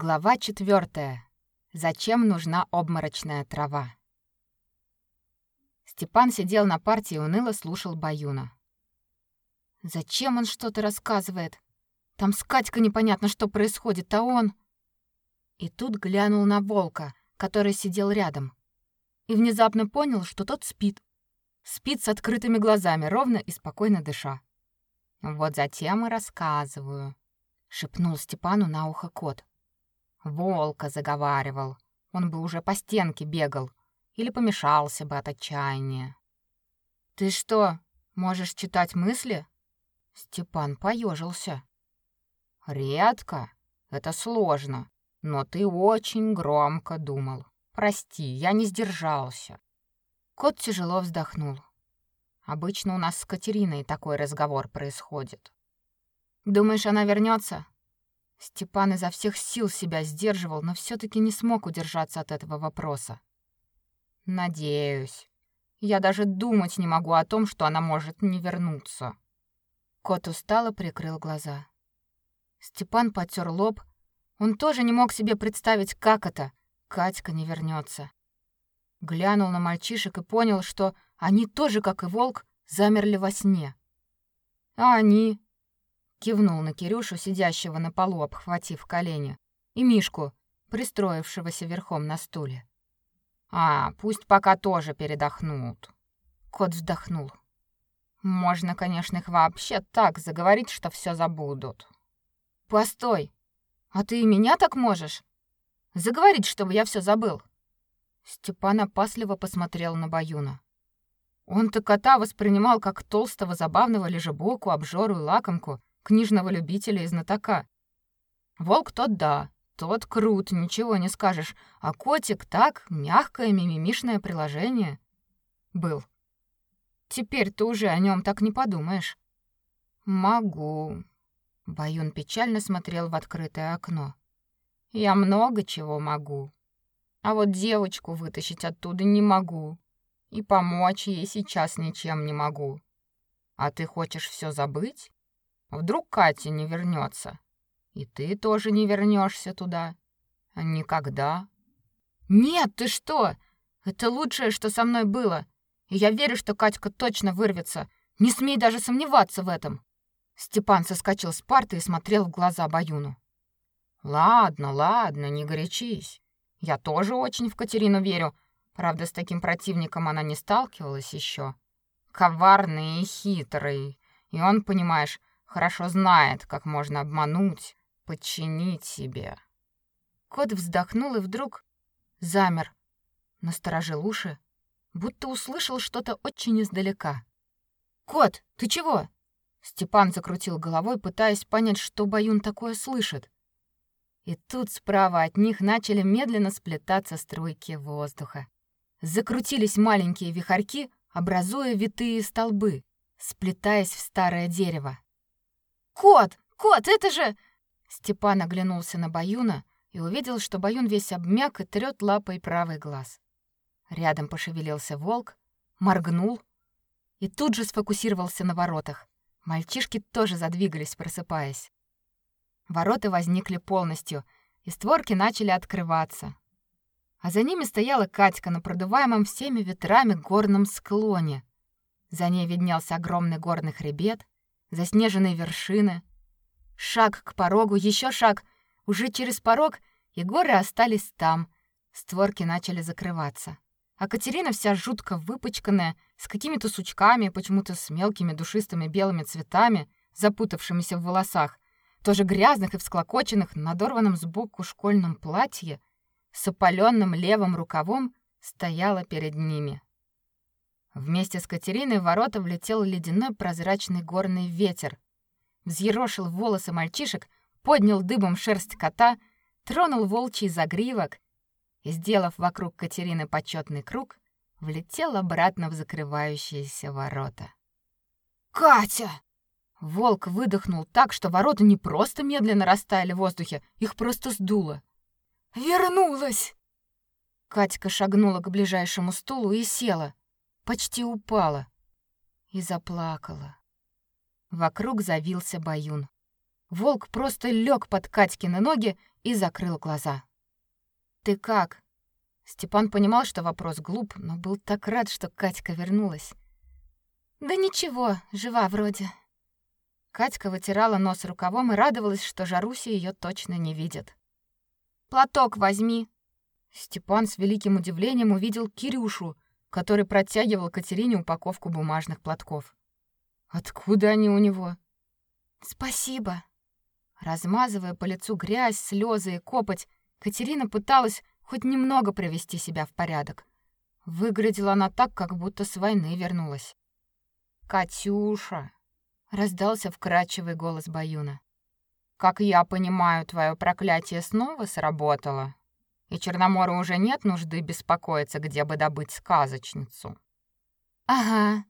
Глава четвертая. Зачем нужна обморочная трава? Степан сидел на парте и уныло слушал Баюна. Зачем он что-то рассказывает? Там с Катькой непонятно, что происходит, а он... И тут глянул на волка, который сидел рядом. И внезапно понял, что тот спит. Спит с открытыми глазами, ровно и спокойно дыша. «Вот затем и рассказываю», — шепнул Степану на ухо кот. Волка заговаривал. Он бы уже по стенке бегал или помешался бы от отчаяния. Ты что, можешь читать мысли? Степан поежился. Редко. Это сложно. Но ты очень громко думал. Прости, я не сдержался. Кот тяжело вздохнул. Обычно у нас с Катериной такой разговор происходит. Думаешь, она вернется? Степан изо всех сил себя сдерживал, но все таки не смог удержаться от этого вопроса. Надеюсь. Я даже думать не могу о том, что она может не вернуться. Кот устало прикрыл глаза. Степан потёр лоб. Он тоже не мог себе представить, как это Катька не вернется. Глянул на мальчишек и понял, что они тоже, как и волк, замерли во сне. А они Кивнул на Кирюшу, сидящего на полу, обхватив колени, и Мишку, пристроившегося верхом на стуле. А, пусть пока тоже передохнут. Кот вздохнул. Можно, конечно, их вообще так заговорить, что все забудут. Постой. А ты и меня так можешь? Заговорить, чтобы я все забыл. Степан опасливо посмотрел на Баюна. Он-то кота воспринимал как толстого, забавного лежебоку, обжору и лакомку, книжного любителя и знатока. Волк тот да, тот крут, ничего не скажешь, а котик так, мягкое мимимишное приложение. Был. Теперь ты уже о нем так не подумаешь. Могу. Баюн печально смотрел в открытое окно. Я много чего могу. А вот девочку вытащить оттуда не могу. И помочь ей сейчас ничем не могу. А ты хочешь все забыть? Вдруг Катя не вернется, и ты тоже не вернешься туда. Никогда. Нет, ты что? Это лучшее, что со мной было. И я верю, что Катька точно вырвется. Не смей даже сомневаться в этом. Степан соскочил с парты и смотрел в глаза Баюну. Ладно, ладно, не горячись. Я тоже очень в Катерину верю. Правда, с таким противником она не сталкивалась еще. Коварный и хитрый. И он, понимаешь, Хорошо знает, как можно обмануть, подчинить себе. Кот вздохнул и вдруг замер, насторожил уши, будто услышал что-то очень издалека. «Кот, ты чего?» Степан закрутил головой, пытаясь понять, что Баюн такое слышит. И тут справа от них начали медленно сплетаться струйки воздуха. Закрутились маленькие вихорьки, образуя витые столбы, сплетаясь в старое дерево. Кот! Кот, это же Степан оглянулся на Баюна и увидел, что Баюн весь обмяк и трёт лапой правый глаз. Рядом пошевелился волк, моргнул и тут же сфокусировался на воротах. Мальчишки тоже задвигались, просыпаясь. Ворота возникли полностью, и створки начали открываться. А за ними стояла Катька на продуваемом всеми ветрами горном склоне. За ней виднелся огромный горный хребет, заснеженные вершины. Шаг к порогу, еще шаг. Уже через порог, и горы остались там. Створки начали закрываться. А Катерина вся жутко выпачканная, с какими-то сучками, почему-то с мелкими душистыми белыми цветами, запутавшимися в волосах, тоже грязных и всклокоченных, надорванном сбоку школьном платье, с опаленным левым рукавом, стояла перед ними. Вместе с Катериной в ворота влетел ледяной прозрачный горный ветер. Взъерошил волосы мальчишек, поднял дыбом шерсть кота, тронул волчий загривок и, сделав вокруг Катерины почетный круг, влетел обратно в закрывающиеся ворота. «Катя!» Волк выдохнул так, что ворота не просто медленно растаяли в воздухе, их просто сдуло. «Вернулась!» Катька шагнула к ближайшему стулу и села, почти упала и заплакала. Вокруг завился баюн. Волк просто лег под Катькины ноги и закрыл глаза. «Ты как?» Степан понимал, что вопрос глуп, но был так рад, что Катька вернулась. «Да ничего, жива вроде». Катька вытирала нос рукавом и радовалась, что Жаруся ее точно не видит. «Платок возьми». Степан с великим удивлением увидел Кирюшу, который протягивал Катерине упаковку бумажных платков. «Откуда они у него?» «Спасибо». Размазывая по лицу грязь, слезы и копоть, Катерина пыталась хоть немного привести себя в порядок. Выглядела она так, как будто с войны вернулась. «Катюша!» — раздался вкрадчивый голос Баюна. «Как я понимаю, твое проклятие снова сработало, и Черномору уже нет нужды беспокоиться, где бы добыть сказочницу». «Ага».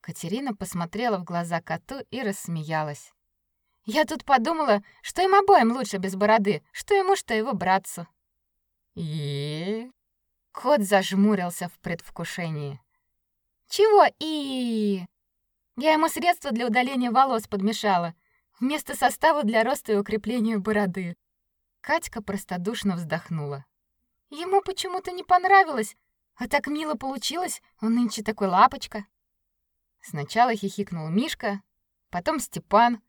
Катерина посмотрела в глаза коту и рассмеялась. Я тут подумала, что им обоим лучше без бороды, что ему, что его братцу. И кот зажмурился в предвкушении. Чего и Я ему средство для удаления волос подмешала, вместо состава для роста и укрепления бороды. Катька простодушно вздохнула. Ему почему-то не понравилось, а так мило получилось, он нынче такой лапочка. Сначала хихикнул Мишка, потом Степан,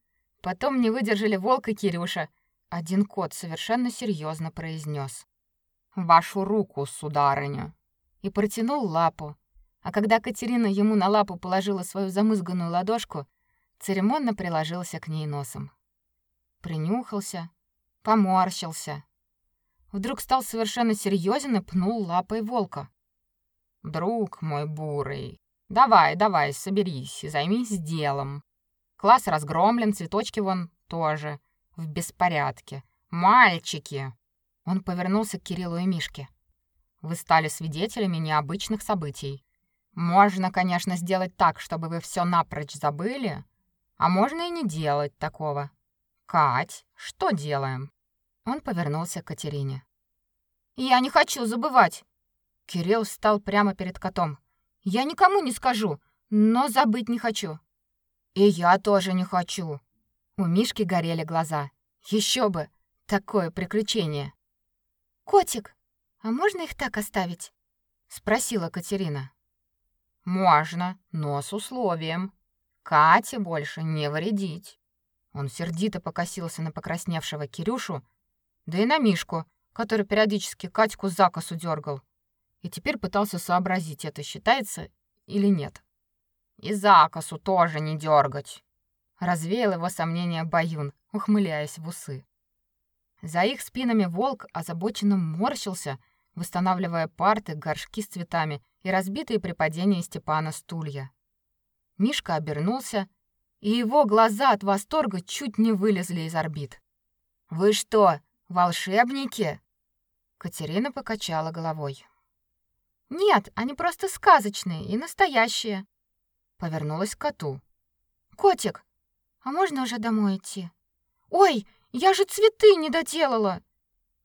Потом не выдержали Волк и Кирюша. Один кот совершенно серьезно произнес: "Вашу руку, сударыня", и протянул лапу. А когда Катерина ему на лапу положила свою замызганную ладошку, церемонно приложился к ней носом. Принюхался, поморщился. Вдруг стал совершенно серьезен и пнул лапой волка. «Друг мой бурый, давай, давай, соберись и займись делом. Класс разгромлен, цветочки вон тоже в беспорядке. Мальчики. Он повернулся к Кириллу и Мишке. Вы стали свидетелями необычных событий. Можно, конечно, сделать так, чтобы вы все напрочь забыли, а можно и не делать такого. Кать, что делаем? Он повернулся к Катерине. Я не хочу забывать. Кирилл встал прямо перед котом. Я никому не скажу, но забыть не хочу. И я тоже не хочу. У Мишки горели глаза. Еще бы, такое приключение. Котик, а можно их так оставить? спросила Катерина. Можно, но с условием. Кате больше не вредить. Он сердито покосился на покрасневшего Кирюшу, да и на Мишку, который периодически Катьку за косу дергал. И теперь пытался сообразить, это считается или нет. И закосу тоже не дергать. Развеял его сомнения Баюн, ухмыляясь в усы. За их спинами волк озабоченно морщился, восстанавливая парты, горшки с цветами и разбитые при падении Степана стулья. Мишка обернулся, и его глаза от восторга чуть не вылезли из орбит. «Вы что, волшебники?» Катерина покачала головой. «Нет, они просто сказочные и настоящие повернулась к коту. Котик, а можно уже домой идти? Ой, я же цветы не доделала.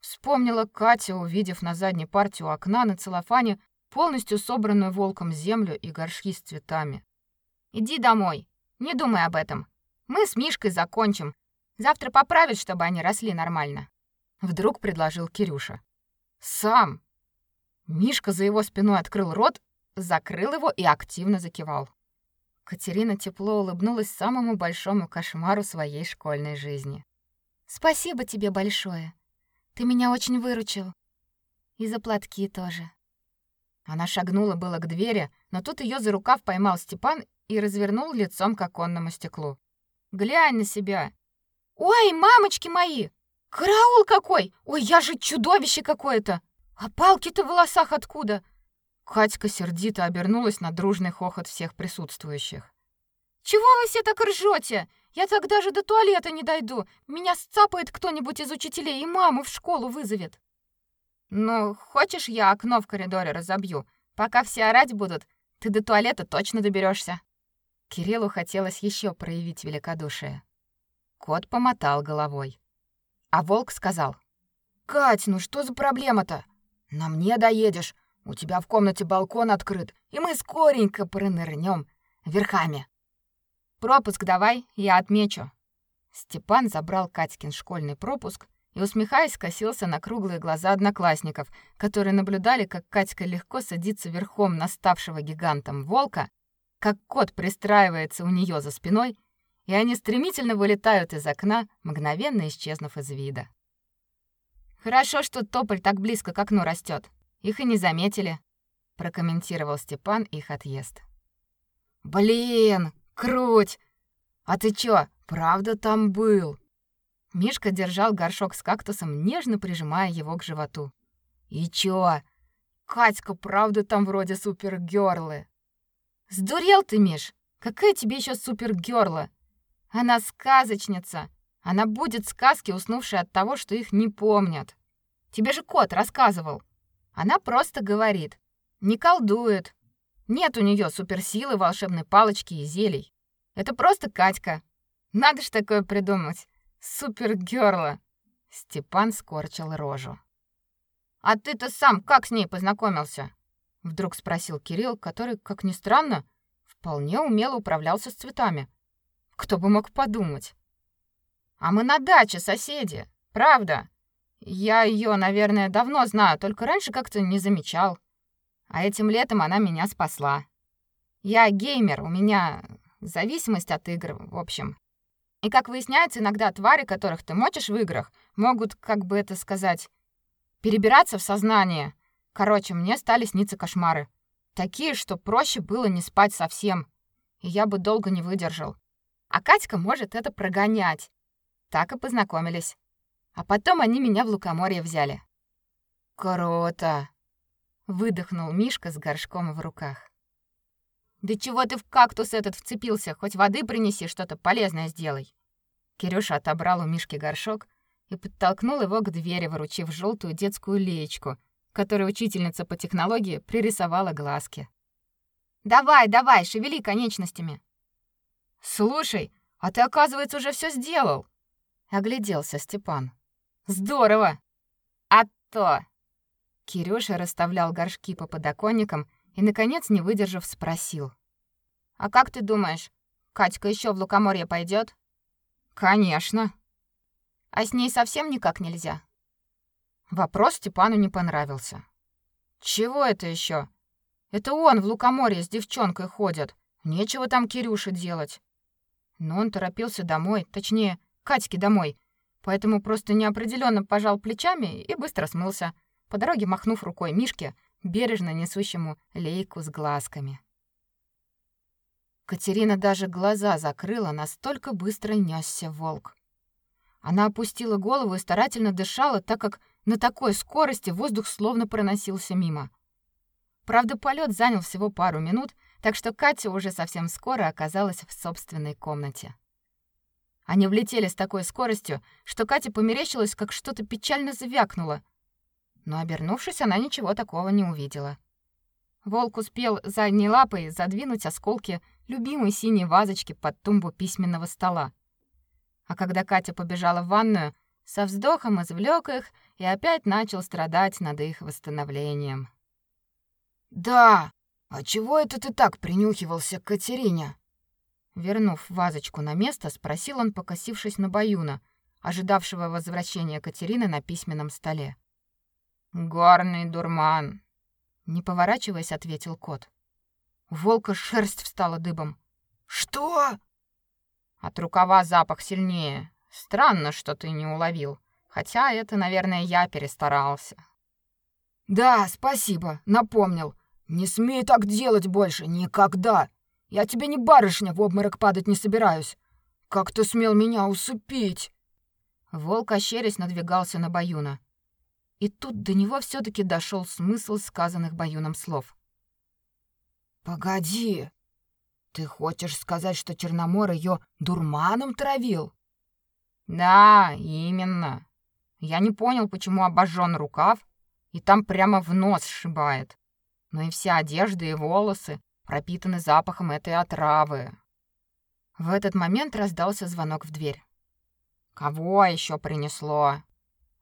Вспомнила Катя, увидев на задней парте у окна на целлофане полностью собранную волком землю и горшки с цветами. Иди домой. Не думай об этом. Мы с Мишкой закончим. Завтра поправить, чтобы они росли нормально. Вдруг предложил Кирюша. Сам. Мишка за его спиной открыл рот, закрыл его и активно закивал. Катерина тепло улыбнулась самому большому кошмару своей школьной жизни. Спасибо тебе большое. Ты меня очень выручил. И за платки тоже. Она шагнула было к двери, но тут ее за рукав поймал Степан и развернул лицом к оконному стеклу. Глянь на себя. Ой, мамочки мои! Караул какой! Ой, я же чудовище какое-то. А палки-то в волосах откуда? Катька сердито обернулась на дружный хохот всех присутствующих. Чего вы все так ржете? Я так даже до туалета не дойду. Меня сцапает кто-нибудь из учителей и маму в школу вызовет. Ну, хочешь, я окно в коридоре разобью? Пока все орать будут, ты до туалета точно доберешься. Кириллу хотелось еще проявить великодушие. Кот помотал головой. А волк сказал: "Кать, ну что за проблема-то? На мне доедешь. У тебя в комнате балкон открыт, и мы скоренько пронырнем верхами. Пропуск давай, я отмечу. Степан забрал Катькин школьный пропуск и, усмехаясь, скосился на круглые глаза одноклассников, которые наблюдали, как Катька легко садится верхом на ставшего гигантом волка, как кот пристраивается у нее за спиной, и они стремительно вылетают из окна, мгновенно исчезнув из вида. Хорошо, что тополь так близко к окну растет. Их и не заметили, прокомментировал Степан их отъезд. Блин, круть. А ты чё, правда там был? Мишка держал горшок с кактусом, нежно прижимая его к животу. И чё? Катька, правда, там вроде супергёрлы. Сдурел ты, Миш? Какая тебе ещё супергёрла? Она сказочница. Она будет сказки, уснувшие от того, что их не помнят. Тебе же кот рассказывал. Она просто говорит. Не колдует. Нет у неё суперсилы, волшебной палочки и зелий. Это просто Катька. Надо ж такое придумать. Супергерла. Степан скорчил рожу. А ты-то сам как с ней познакомился? Вдруг спросил Кирилл, который, как ни странно, вполне умело управлялся с цветами. Кто бы мог подумать? А мы на даче соседи, правда? Я ее, наверное, давно знаю, только раньше как-то не замечал. А этим летом она меня спасла. Я геймер, у меня зависимость от игр, в общем. И как выясняется, иногда твари, которых ты мочишь в играх, могут, как бы это сказать, перебираться в сознание. Короче, мне стали сниться кошмары. Такие, что проще было не спать совсем. И я бы долго не выдержал. А Катька может это прогонять. Так и познакомились. А потом они меня в лукоморье взяли. Круто, выдохнул Мишка с горшком в руках. Да чего ты в кактус этот вцепился? Хоть воды принеси, что-то полезное сделай. Кирюша отобрал у Мишки горшок и подтолкнул его к двери, вручив желтую детскую леечку, которой учительница по технологии пририсовала глазки. Давай, давай, шевели конечностями. Слушай, а ты, оказывается, уже все сделал. Огляделся Степан. Здорово. А то. Кирюша расставлял горшки по подоконникам и, наконец, не выдержав, спросил. «А как ты думаешь, Катька еще в лукоморье пойдет? «Конечно». «А с ней совсем никак нельзя?» Вопрос Степану не понравился. «Чего это еще? Это он в лукоморье с девчонкой ходит. Нечего там Кирюше делать». Но он торопился домой, точнее, Катьке домой, поэтому просто неопределенно пожал плечами и быстро смылся, по дороге махнув рукой Мишке, бережно несущему лейку с глазками. Катерина даже глаза закрыла, настолько быстро нёсся волк. Она опустила голову и старательно дышала, так как на такой скорости воздух словно проносился мимо. Правда, полет занял всего пару минут, так что Катя уже совсем скоро оказалась в собственной комнате. Они влетели с такой скоростью, что Кате померещилось, как что-то печально звякнуло — но, обернувшись, она ничего такого не увидела. Волк успел задней лапой задвинуть осколки любимой синей вазочки под тумбу письменного стола. А когда Катя побежала в ванную, со вздохом извлек их и опять начал страдать над их восстановлением. «Да, а чего это ты так принюхивался к Катерине?» Вернув вазочку на место, спросил он, покосившись на Баюна, ожидавшего возвращения Катерины на письменном столе. Горный дурман, не поворачиваясь, ответил кот. У волка шерсть встала дыбом. Что? От рукава запах сильнее. Странно, что ты не уловил. Хотя это, наверное, я перестарался. Да, спасибо, напомнил. Не смей так делать больше никогда. Я тебе не барышня, в обморок падать не собираюсь. Как ты смел меня усыпить? Волк ощерясь надвигался на Баюна. И тут до него все таки дошел смысл сказанных Баюном слов. Погоди. Ты хочешь сказать, что Черномор ее дурманом травил? Да, именно. Я не понял, почему обожжен рукав, и там прямо в нос сшибает. Но и вся одежда и волосы пропитаны запахом этой отравы. В этот момент раздался звонок в дверь. Кого еще принесло?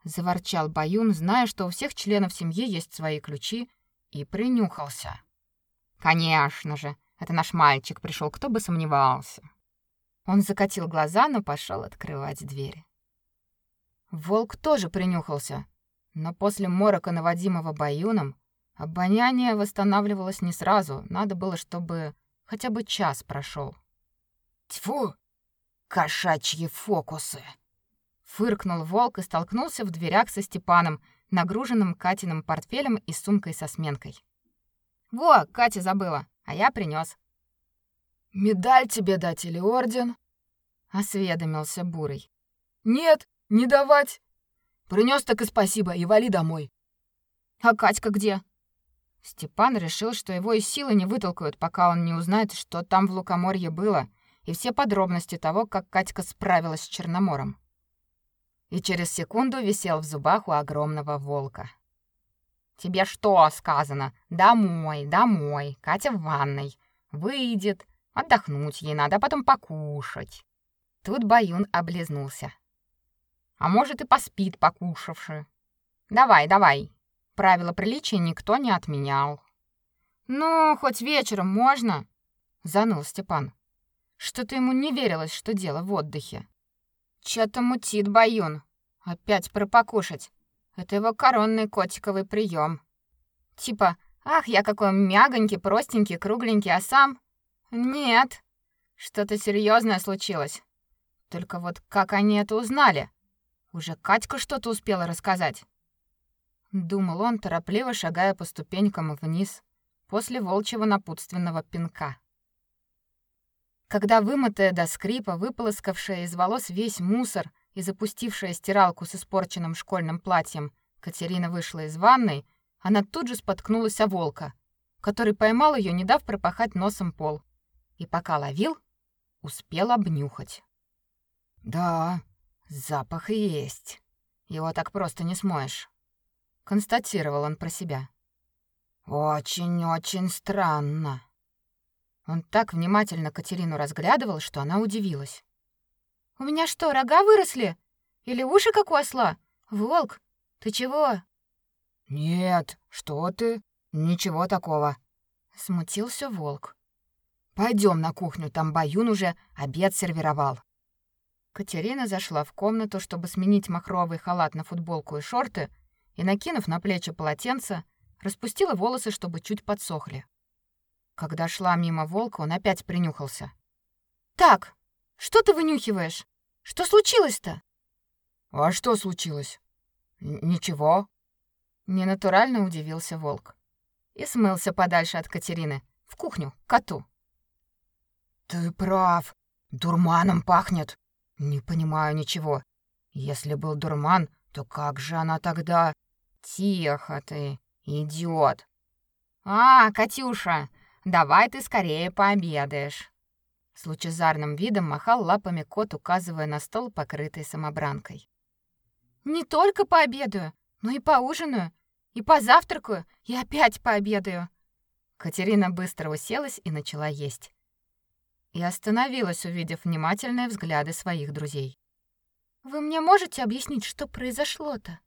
заворчал Баюн, зная, что у всех членов семьи есть свои ключи, и принюхался. Конечно же, это наш мальчик пришел, кто бы сомневался. Он закатил глаза, но пошел открывать дверь. Волк тоже принюхался, но после морока, наводимого баюном, обоняние восстанавливалось не сразу, надо было, чтобы хотя бы час прошел. Тьфу! Кошачьи фокусы! Фыркнул волк и столкнулся в дверях со Степаном, нагруженным Катиным портфелем и сумкой со сменкой. «Во, Катя забыла, а я принес. «Медаль тебе дать или орден?» — осведомился Бурый. «Нет, не давать. Принес так и спасибо, и вали домой». «А Катька где?» Степан решил, что его и силы не вытолкают, пока он не узнает, что там в Лукоморье было, и все подробности того, как Катька справилась с Черномором и через секунду висел в зубах у огромного волка. «Тебе что сказано? Домой, домой. Катя в ванной. Выйдет. Отдохнуть ей надо, а потом покушать». Тут Баюн облизнулся. «А может, и поспит, покушавши. Давай, давай. Правила приличия никто не отменял». «Ну, хоть вечером можно?» — заныл Степан. Что-то ему не верилось, что дело в отдыхе. Чё-то мутит Баюн. Опять про покушать. Это его коронный котиковый прием. Типа, ах, я какой мягонький, простенький, кругленький, а сам... Нет, что-то серьезное случилось. Только вот как они это узнали? Уже Катька что-то успела рассказать. Думал он, торопливо шагая по ступенькам вниз после волчьего напутственного пинка. Когда вымытая до скрипа, выполоскавшая из волос весь мусор и запустившая стиралку с испорченным школьным платьем, Катерина вышла из ванной, она тут же споткнулась о волка, который поймал ее, не дав пропахать носом пол. И пока ловил, успел обнюхать. Да, запах есть. Его так просто не смоешь, констатировал он про себя. Очень-очень странно. Он так внимательно Катерину разглядывал, что она удивилась. «У меня что, рога выросли? Или уши, как у осла? Волк, ты чего?» «Нет, что ты? Ничего такого», — смутился волк. Пойдем на кухню, там Баюн уже обед сервировал». Катерина зашла в комнату, чтобы сменить махровый халат на футболку и шорты, и, накинув на плечи полотенце, распустила волосы, чтобы чуть подсохли. Когда шла мимо волка, он опять принюхался. «Так, что ты вынюхиваешь? Что случилось-то?» «А что случилось?» «Ничего». Ненатурально удивился волк. И смылся подальше от Катерины, в кухню, к коту. «Ты прав. Дурманом пахнет. Не понимаю ничего. Если был дурман, то как же она тогда...» «Тихо ты, идиот!» «А, Катюша, Давай ты скорее пообедаешь. С лучезарным видом махал лапами кот, указывая на стол, покрытый самобранкой. Не только пообедаю, но и поужинаю, и позавтракаю, и опять пообедаю. Катерина быстро уселась и начала есть. И остановилась, увидев внимательные взгляды своих друзей. Вы мне можете объяснить, что произошло-то?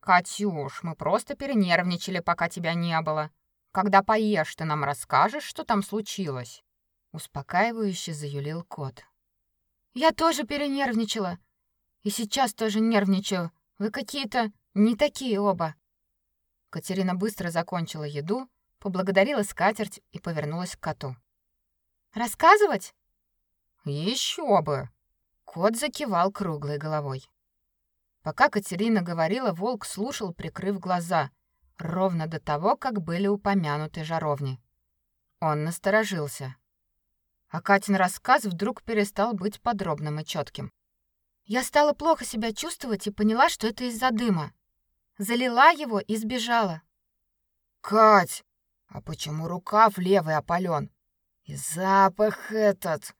Катюш, мы просто перенервничали, пока тебя не было. Когда поешь, ты нам расскажешь, что там случилось?» Успокаивающе заюлил кот. «Я тоже перенервничала. И сейчас тоже нервничаю. Вы какие-то не такие оба». Катерина быстро закончила еду, поблагодарила скатерть и повернулась к коту. «Рассказывать?» «Еще бы!» Кот закивал круглой головой. Пока Катерина говорила, волк слушал, прикрыв глаза, ровно до того, как были упомянуты жаровни. Он насторожился. А Катин рассказ вдруг перестал быть подробным и четким. Я стала плохо себя чувствовать и поняла, что это из-за дыма. Залила его и сбежала. Кать, а почему рукав левый опален? И запах этот.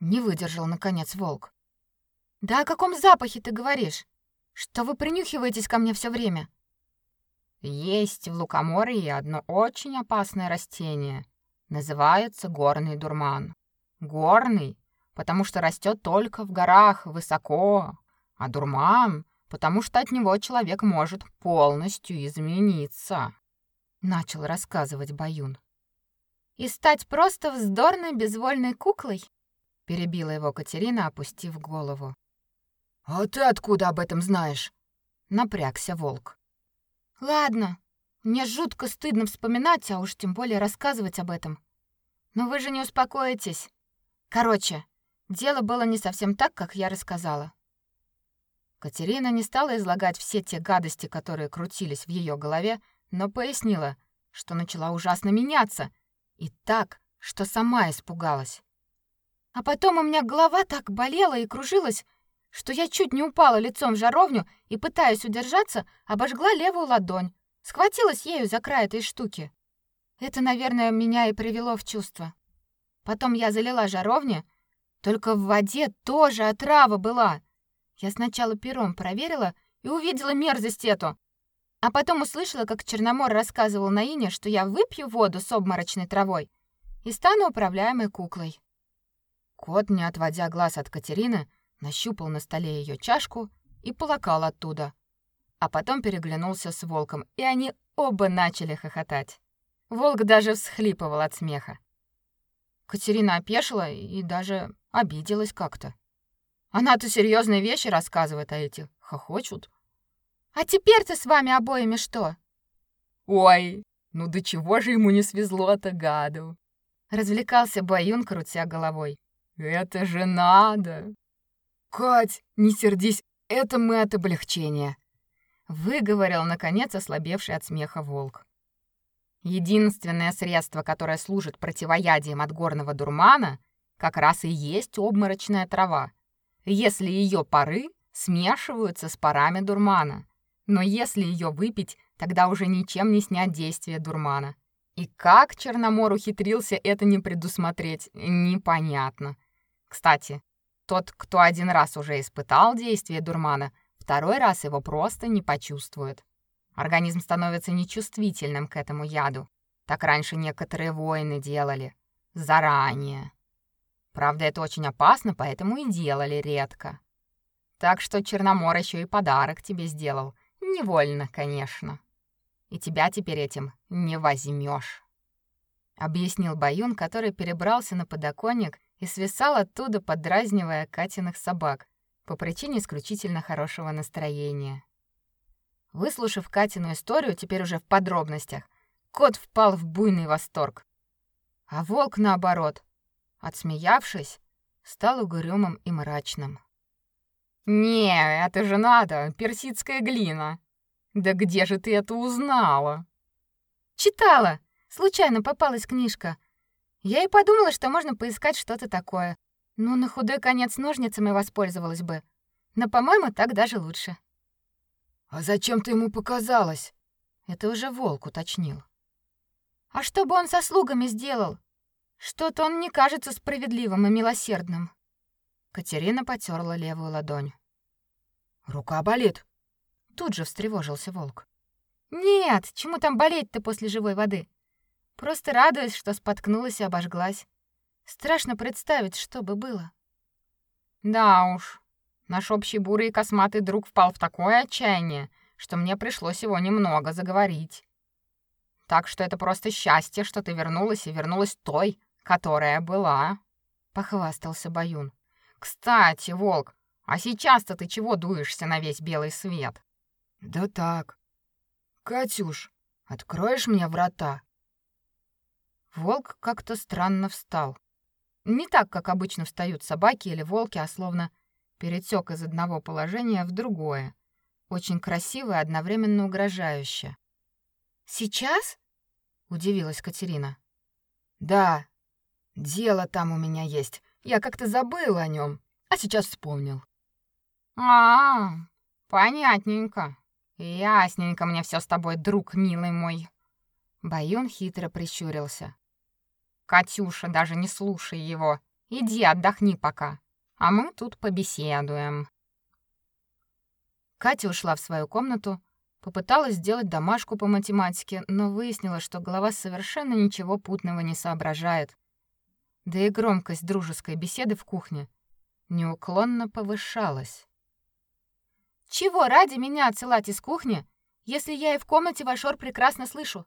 Не выдержал наконец волк. Да о каком запахе ты говоришь? Что вы принюхиваетесь ко мне все время? Есть в Лукоморье одно очень опасное растение. Называется горный дурман. Горный, потому что растет только в горах, высоко, а дурман, потому что от него человек может полностью измениться. Начал рассказывать Баюн. И стать просто вздорной безвольной куклой? Перебила его Катерина, опустив голову. «А ты откуда об этом знаешь?» Напрягся волк. «Ладно, мне жутко стыдно вспоминать, а уж тем более рассказывать об этом. Но вы же не успокоитесь. Короче, дело было не совсем так, как я рассказала. Катерина не стала излагать все те гадости, которые крутились в ее голове, но пояснила, что начала ужасно меняться, и так, что сама испугалась. А потом у меня голова так болела и кружилась, что я чуть не упала лицом в жаровню и, пытаясь удержаться, обожгла левую ладонь. Схватилась ею за край этой штуки. Это, наверное, меня и привело в чувство. Потом я залила жаровню, только в воде тоже отрава была. Я сначала пером проверила и увидела мерзость эту. А потом услышала, как Черномор рассказывал Наине, что я выпью воду с обморочной травой и стану управляемой куклой. Кот, не отводя глаз от Катерины, нащупал на столе ее чашку и полакал оттуда. А потом переглянулся с волком, и они оба начали хохотать. Волк даже всхлипывал от смеха. Катерина опешила и даже обиделась как-то. Она-то серьезные вещи рассказывает, а эти хохочут. А теперь-то с вами обоими что? Ой, ну до чего же ему не свезло-то, гаду? Развлекался Баюн, крутя головой. Это же надо. Кать, не сердись, это мы от облегчения. Выговорил, наконец, ослабевший от смеха волк. Единственное средство, которое служит противоядием от горного дурмана, как раз и есть обморочная трава, если ее пары смешиваются с парами дурмана. Но если ее выпить, тогда уже ничем не снять действие дурмана. И как Черномор ухитрился это не предусмотреть, непонятно. Кстати, тот, кто один раз уже испытал действие дурмана, второй раз его просто не почувствует. Организм становится нечувствительным к этому яду. Так раньше некоторые воины делали. Заранее. Правда, это очень опасно, поэтому и делали редко. Так что Черномор еще и подарок тебе сделал. Невольно, конечно. И тебя теперь этим не возьмешь. Объяснил Баюн, который перебрался на подоконник и свисал оттуда, подразнивая Катиных собак по причине исключительно хорошего настроения. Выслушав Катину историю, теперь уже в подробностях, кот впал в буйный восторг. А волк, наоборот, отсмеявшись, стал угрюмым и мрачным. «Не, это же надо, персидская глина. Да где же ты это узнала?» «Читала. Случайно попалась книжка. Я и подумала, что можно поискать что-то такое. Ну, на худой конец ножницами воспользовалась бы. Но, по-моему, так даже лучше». «А зачем ты ему показалась?» Это уже волк уточнил. «А что бы он со слугами сделал? Что-то он не кажется справедливым и милосердным». Катерина потерла левую ладонь. «Рука болит?» Тут же встревожился волк. «Нет, чему там болеть-то после живой воды? Просто радуюсь, что споткнулась и обожглась. Страшно представить, что бы было». «Да уж, Наш общий бурый и косматый друг впал в такое отчаяние, что мне пришлось его немного заговорить. Так что это просто счастье, что ты вернулась и вернулась той, которая была, похвастался Баюн. Кстати, волк, а сейчас-то ты чего дуешься на весь белый свет? Да так. Катюш, откроешь мне врата? Волк как-то странно встал. Не так, как обычно встают собаки или волки, а словно перетек из одного положения в другое, очень красиво и одновременно угрожающе. «Сейчас?» — удивилась Катерина. «Да, дело там у меня есть. Я как-то забыл о нем, а сейчас вспомнил». «А, -а понятненько. Ясненько мне все с тобой, друг милый мой». Баюн хитро прищурился. «Катюша, даже не слушай его. Иди отдохни пока а мы тут побеседуем. Катя ушла в свою комнату, попыталась сделать домашку по математике, но выяснила, что голова совершенно ничего путного не соображает. Да и громкость дружеской беседы в кухне неуклонно повышалась. Чего ради меня отсылать из кухни, если я и в комнате ваш прекрасно слышу?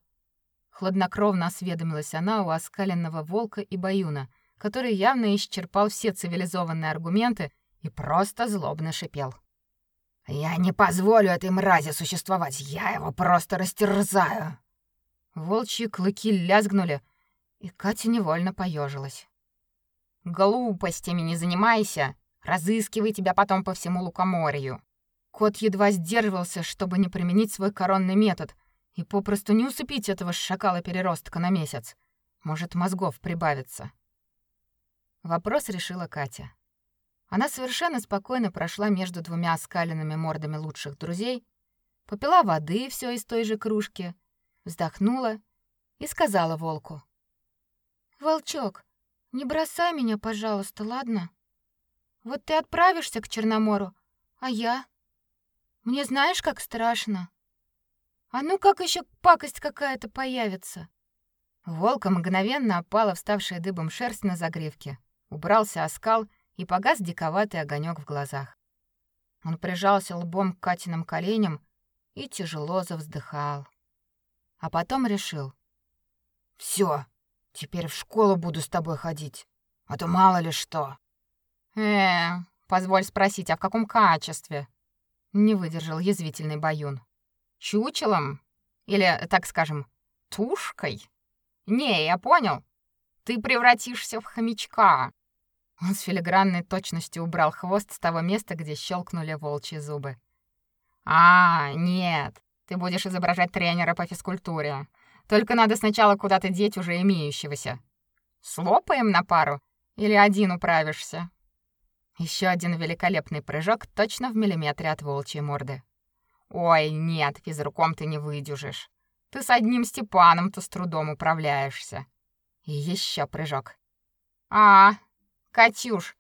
Хладнокровно осведомилась она у оскаленного волка и баюна — который явно исчерпал все цивилизованные аргументы и просто злобно шипел. Я не позволю этой мрази существовать, я его просто растерзаю. Волчьи клыки лязгнули, и Катя невольно поежилась. Глупостями не занимайся, разыскивай тебя потом по всему лукоморью. Кот едва сдерживался, чтобы не применить свой коронный метод и попросту не усыпить этого шакала-переростка на месяц. Может, мозгов прибавится. Вопрос решила Катя. Она совершенно спокойно прошла между двумя оскаленными мордами лучших друзей, попила воды все из той же кружки, вздохнула и сказала волку: "Волчок, не бросай меня, пожалуйста, ладно? Вот ты отправишься к Черномору, а я? Мне знаешь, как страшно. А ну как еще пакость какая-то появится?" Волка мгновенно опала вставшая дыбом шерсть на загривке убрался оскал и погас диковатый огонек в глазах. Он прижался лбом к Катиным коленям и тяжело завздыхал. А потом решил: "Все, теперь в школу буду с тобой ходить, а то мало ли что". Э, позволь спросить, а в каком качестве? Не выдержал язвительный Баюн. Чучелом или, так скажем, тушкой? Не, я понял. Ты превратишься в хомячка. Он с филигранной точностью убрал хвост с того места, где щелкнули волчьи зубы. А, нет. Ты будешь изображать тренера по физкультуре. Только надо сначала куда-то деть уже имеющегося. Слопаем на пару или один управишься? Еще один великолепный прыжок точно в миллиметре от волчьей морды. Ой, нет, физруком ты не выдюжишь. Ты с одним Степаном-то с трудом управляешься. И еще прыжок. А, Катюш,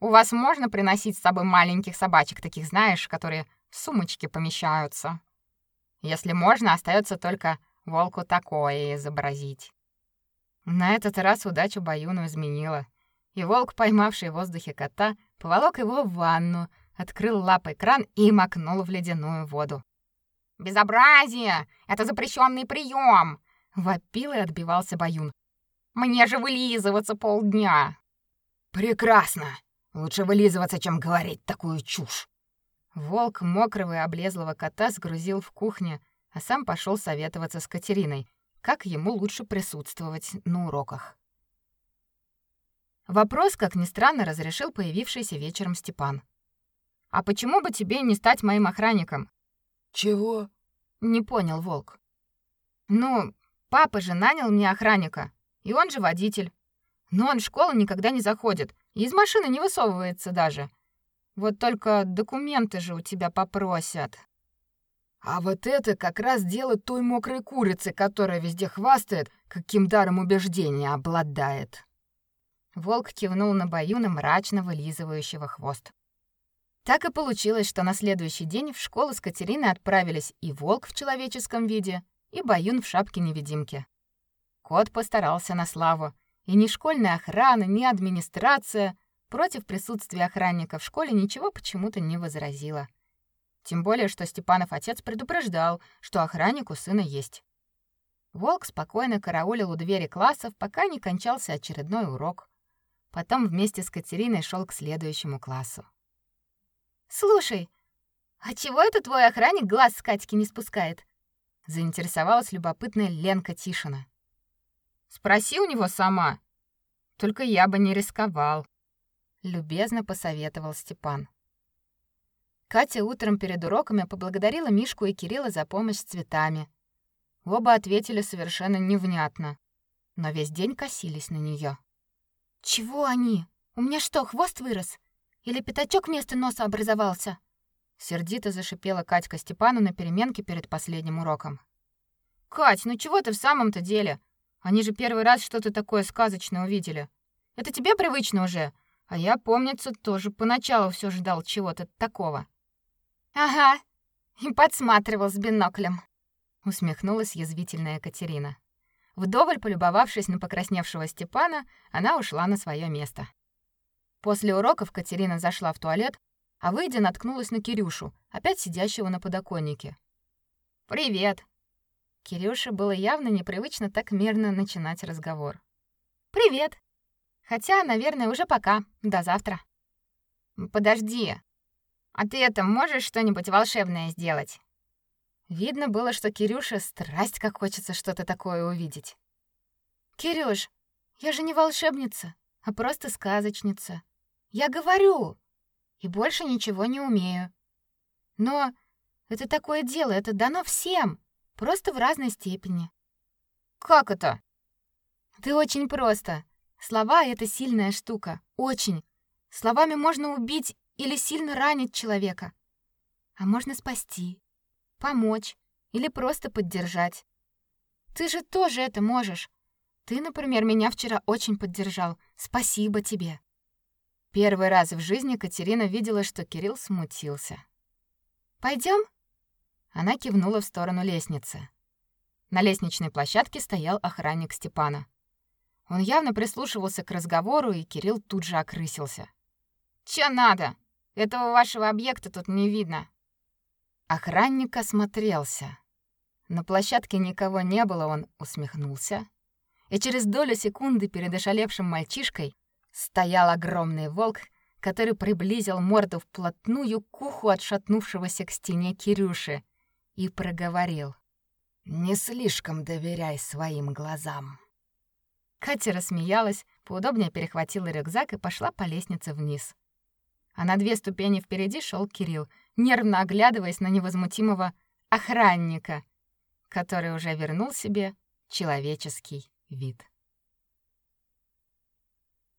у вас можно приносить с собой маленьких собачек, таких, знаешь, которые в сумочке помещаются? Если можно, остается только волку такое изобразить. На этот раз удачу Баюну изменила, и волк, поймавший в воздухе кота, поволок его в ванну, открыл лапой кран и макнул в ледяную воду. «Безобразие! Это запрещенный прием!» — вопил и отбивался Баюн. «Мне же вылизываться полдня!» Прекрасно. Лучше вылизываться, чем говорить такую чушь. Волк мокрого и облезлого кота сгрузил в кухне, а сам пошел советоваться с Катериной, как ему лучше присутствовать на уроках. Вопрос, как ни странно, разрешил появившийся вечером Степан. А почему бы тебе не стать моим охранником? Чего? Не понял Волк. Ну, папа же нанял мне охранника, и он же водитель. Но он в школу никогда не заходит и из машины не высовывается даже. Вот только документы же у тебя попросят. А вот это как раз дело той мокрой курицы, которая везде хвастает, каким даром убеждения обладает. Волк кивнул на Баюна, мрачно вылизывающего хвост. Так и получилось, что на следующий день в школу с Катериной отправились и волк в человеческом виде, и Баюн в шапке-невидимке. Кот постарался на славу, и ни школьная охрана, ни администрация против присутствия охранника в школе ничего почему-то не возразила. Тем более, что Степанов отец предупреждал, что охранник у сына есть. Волк спокойно караулил у двери классов, пока не кончался очередной урок. Потом вместе с Катериной шел к следующему классу. «Слушай, а чего это твой охранник глаз с Катьки не спускает?» заинтересовалась любопытная Ленка Тишина. Спроси у него сама. Только я бы не рисковал, любезно посоветовал Степан. Катя утром перед уроками поблагодарила Мишку и Кирилла за помощь с цветами. Оба ответили совершенно невнятно, но весь день косились на нее. Чего они? У меня что, хвост вырос? Или пятачок вместо носа образовался? Сердито зашипела Катька Степану на переменке перед последним уроком. Кать, ну чего ты в самом-то деле? Они же первый раз что-то такое сказочное увидели. Это тебе привычно уже, а я, помнится, тоже поначалу все ждал чего-то такого. Ага, и подсматривал с биноклем. Усмехнулась язвительная Катерина. Вдоволь полюбовавшись на покрасневшего Степана, она ушла на свое место. После уроков Катерина зашла в туалет, а выйдя, наткнулась на Кирюшу, опять сидящего на подоконнике. «Привет!» Кирюше было явно непривычно так мирно начинать разговор. Привет. Хотя, наверное, уже пока. До завтра. Подожди. А ты это можешь что-нибудь волшебное сделать? Видно было, что Кирюше страсть как хочется что-то такое увидеть. Кирюш, я же не волшебница, а просто сказочница. Я говорю, и больше ничего не умею. Но это такое дело, это дано всем, просто в разной степени. Как это? Ты очень просто. Слова это сильная штука, очень. Словами можно убить или сильно ранить человека, а можно спасти, помочь или просто поддержать. Ты же тоже это можешь. Ты, например, меня вчера очень поддержал. Спасибо тебе. Первый раз в жизни Катерина видела, что Кирилл смутился. Пойдем? Она кивнула в сторону лестницы. На лестничной площадке стоял охранник Степана. Он явно прислушивался к разговору, и Кирилл тут же окрысился. «Чё надо? Этого вашего объекта тут не видно». Охранник осмотрелся. На площадке никого не было, он усмехнулся. И через долю секунды перед ошалевшим мальчишкой стоял огромный волк, который приблизил морду вплотную к уху отшатнувшегося к стене Кирюши и проговорил. «Не слишком доверяй своим глазам». Катя рассмеялась, поудобнее перехватила рюкзак и пошла по лестнице вниз. А на две ступени впереди шел Кирилл, нервно оглядываясь на невозмутимого охранника, который уже вернул себе человеческий вид.